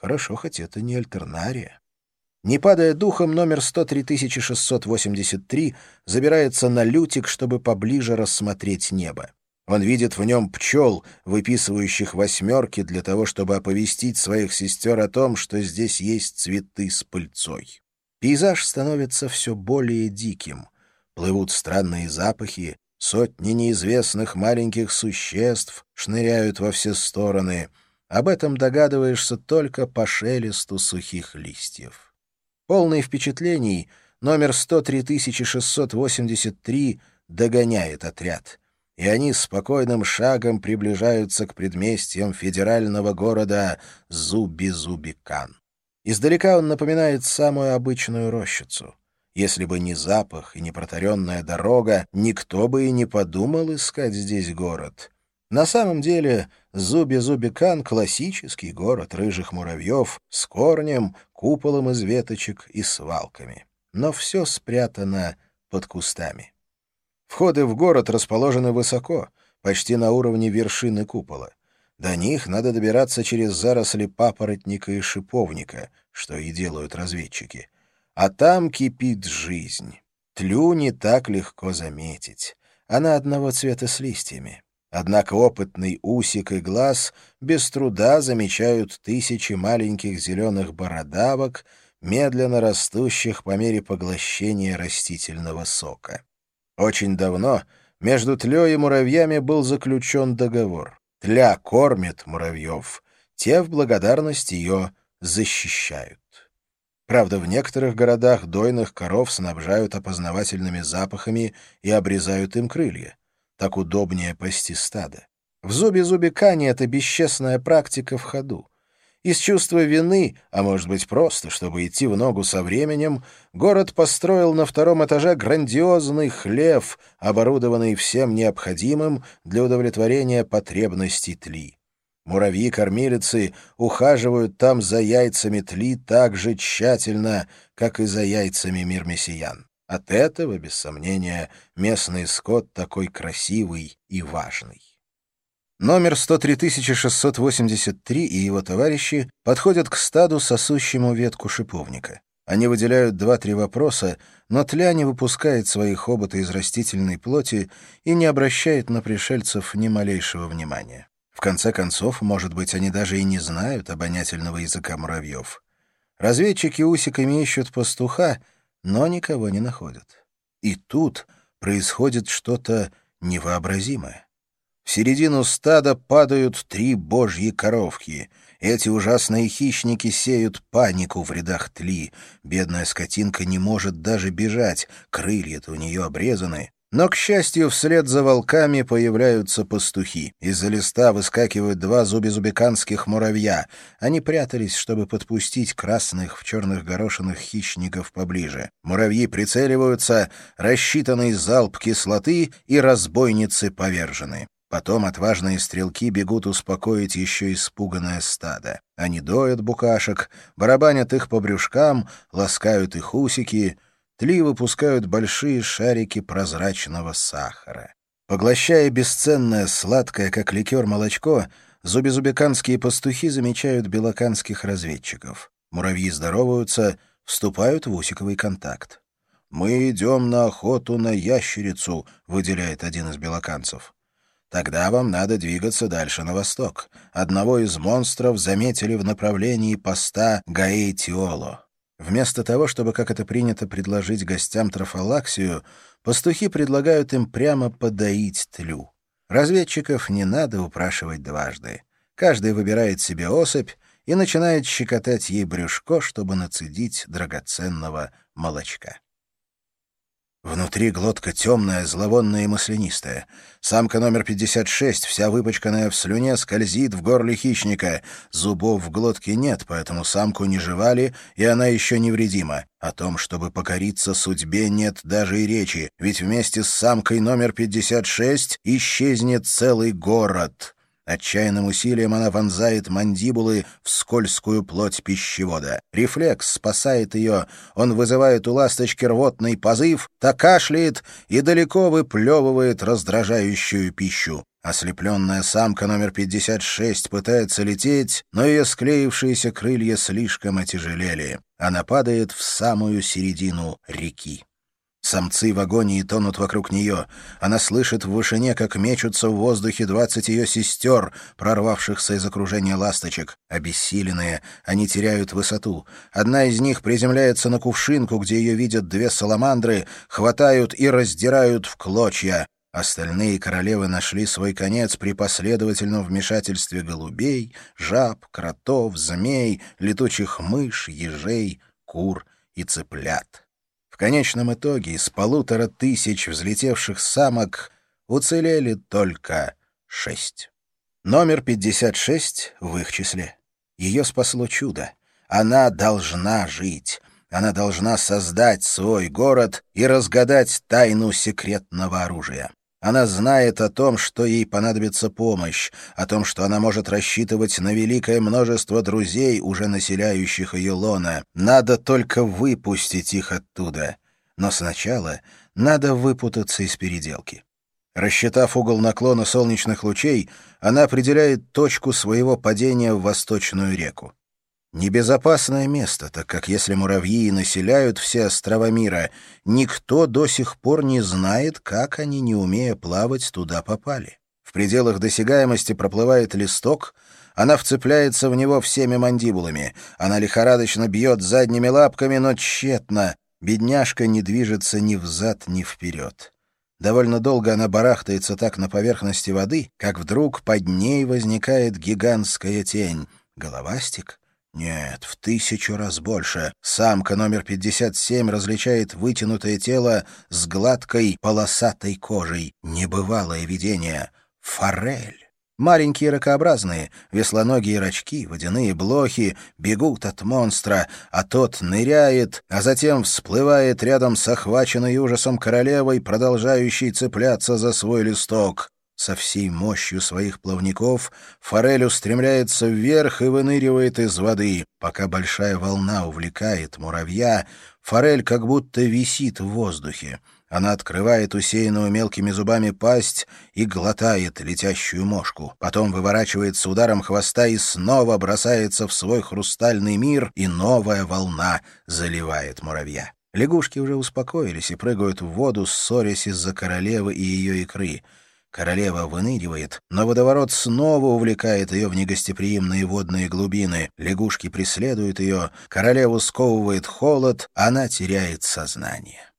Хорошо, хоть это не альтернария. Не падая духом, номер 103683 забирается на лютик, чтобы поближе рассмотреть небо. Он видит в нем пчел, выписывающих восьмерки для того, чтобы оповестить своих сестер о том, что здесь есть цветы с пыльцой. Пейзаж становится все более диким. Плывут странные запахи, сотни неизвестных маленьких существ шныряют во все стороны. Об этом догадываешься только по шелесту сухих листьев. Полный впечатлений, номер 103683 догоняет отряд — и они спокойным шагом приближаются к предместьям федерального города Зуби-Зубикан. Издалека он напоминает самую обычную рощицу. Если бы не запах и не протаренная дорога, никто бы и не подумал искать здесь город. На самом деле Зуби-Зубикан — классический город рыжих муравьев с корнем, куполом из веточек и свалками. Но все спрятано под кустами. Входы в город расположены высоко, почти на уровне вершины купола. До них надо добираться через заросли папоротника и шиповника, что и делают разведчики. А там кипит жизнь. Тлю не так легко заметить. Она одного цвета с листьями. Однако опытный усик и глаз без труда замечают тысячи маленьких зеленых бородавок, медленно растущих по мере поглощения растительного сока. Очень давно между тлей и муравьями был заключен договор. Тля кормит муравьев, те в благодарность ее защищают. Правда, в некоторых городах дойных коров снабжают опознавательными запахами и обрезают им крылья. Так удобнее пасти стадо. В зубе-зубе Кани это бесчестная практика в ходу. Из чувства вины, а может быть просто, чтобы идти в ногу со временем, город построил на втором этаже грандиозный хлев, оборудованный всем необходимым для удовлетворения потребностей тли. Муравьи-кормилицы ухаживают там за яйцами тли так же тщательно, как и за яйцами мирмесиян. От этого, без сомнения, местный скот такой красивый и важный. Номер 103683 и его товарищи подходят к стаду, сосущему ветку шиповника. Они выделяют два-три вопроса, но тля не выпускает свои хоботы из растительной плоти и не обращает на пришельцев ни малейшего внимания. В конце концов, может быть, они даже и не знают обонятельного языка муравьев. Разведчики усиками ищут пастуха, но никого не находят. И тут происходит что-то невообразимое. В середину стада падают три божьи коровки. Эти ужасные хищники сеют панику в рядах тли. Бедная скотинка не может даже бежать, крылья-то у нее обрезаны. Но, к счастью, вслед за волками появляются пастухи. Из-за листа выскакивают два зубезубиканских муравья. Они прятались, чтобы подпустить красных в черных горошинах хищников поближе. Муравьи прицеливаются, рассчитанный залп кислоты, и разбойницы повержены. Потом отважные стрелки бегут успокоить еще испуганное стадо. Они доят букашек, барабанят их по брюшкам, ласкают их усики, тли выпускают большие шарики прозрачного сахара. Поглощая бесценное, сладкое, как ликер, молочко, зубезубеканские пастухи замечают белоканских разведчиков. Муравьи здороваются, вступают в усиковый контакт. «Мы идем на охоту на ящерицу», — выделяет один из белоканцев. Тогда вам надо двигаться дальше на восток. Одного из монстров заметили в направлении поста Гаэтиоло. Вместо того, чтобы, как это принято, предложить гостям трофалаксию, пастухи предлагают им прямо подоить тлю. Разведчиков не надо упрашивать дважды. Каждый выбирает себе особь и начинает щекотать ей брюшко, чтобы нацедить драгоценного молочка. Внутри глотка темная, зловонная и маслянистая. Самка номер 56, вся выпачканная в слюне, скользит в горле хищника. Зубов в глотке нет, поэтому самку не жевали, и она еще невредима. О том, чтобы покориться судьбе, нет даже и речи, ведь вместе с самкой номер 56 исчезнет целый город. Отчаянным усилием она вонзает мандибулы в скользкую плоть пищевода. Рефлекс спасает ее. Он вызывает у ласточки рвотный позыв, та кашляет и далеко выплевывает раздражающую пищу. Ослепленная самка номер 56 пытается лететь, но ее склеившиеся крылья слишком отяжелели. Она падает в самую середину реки. Самцы в агонии тонут вокруг нее. Она слышит в вышине, как мечутся в воздухе двадцать ее сестер, прорвавшихся из окружения ласточек. Обессиленные, они теряют высоту. Одна из них приземляется на кувшинку, где ее видят две саламандры, хватают и раздирают в клочья. Остальные королевы нашли свой конец при последовательном вмешательстве голубей, жаб, кротов, змей, летучих мышь, ежей, кур и цыплят. Конечном итоге из полутора тысяч взлетевших самок уцелели только шесть. Номер 56 в их числе. Ее спасло чудо. Она должна жить. Она должна создать свой город и разгадать тайну секретного оружия. Она знает о том, что ей понадобится помощь, о том, что она может рассчитывать на великое множество друзей, уже населяющих ее лона. Надо только выпустить их оттуда. Но сначала надо выпутаться из переделки. Рассчитав угол наклона солнечных лучей, она определяет точку своего падения в Восточную реку. Небезопасное место, так как если муравьи населяют все острова мира, никто до сих пор не знает, как они, не умея плавать, туда попали. В пределах досягаемости проплывает листок, она вцепляется в него всеми мандибулами, она лихорадочно бьет задними лапками, но тщетно. Бедняжка не движется ни взад, ни вперед. Довольно долго она барахтается так на поверхности воды, как вдруг под ней возникает гигантская тень. Головастик? Нет, в тысячу раз больше. Самка номер 57 различает вытянутое тело с гладкой полосатой кожей. Небывалое видение. Форель. Маленькие ракообразные, веслоногие рачки, водяные блохи бегут от монстра, а тот ныряет, а затем всплывает рядом с охваченной ужасом королевой, продолжающей цепляться за свой листок. Со всей мощью своих плавников форель устремляется вверх и выныривает из воды. Пока большая волна увлекает муравья, форель как будто висит в воздухе. Она открывает усеянную мелкими зубами пасть и глотает летящую мошку. Потом выворачивается ударом хвоста и снова бросается в свой хрустальный мир, и новая волна заливает муравья. Лягушки уже успокоились и прыгают в воду, ссорясь из-за королевы и ее икры — Королева выныривает, но водоворот снова увлекает ее в негостеприимные водные глубины. Лягушки преследуют ее, королеву сковывает холод, она теряет сознание.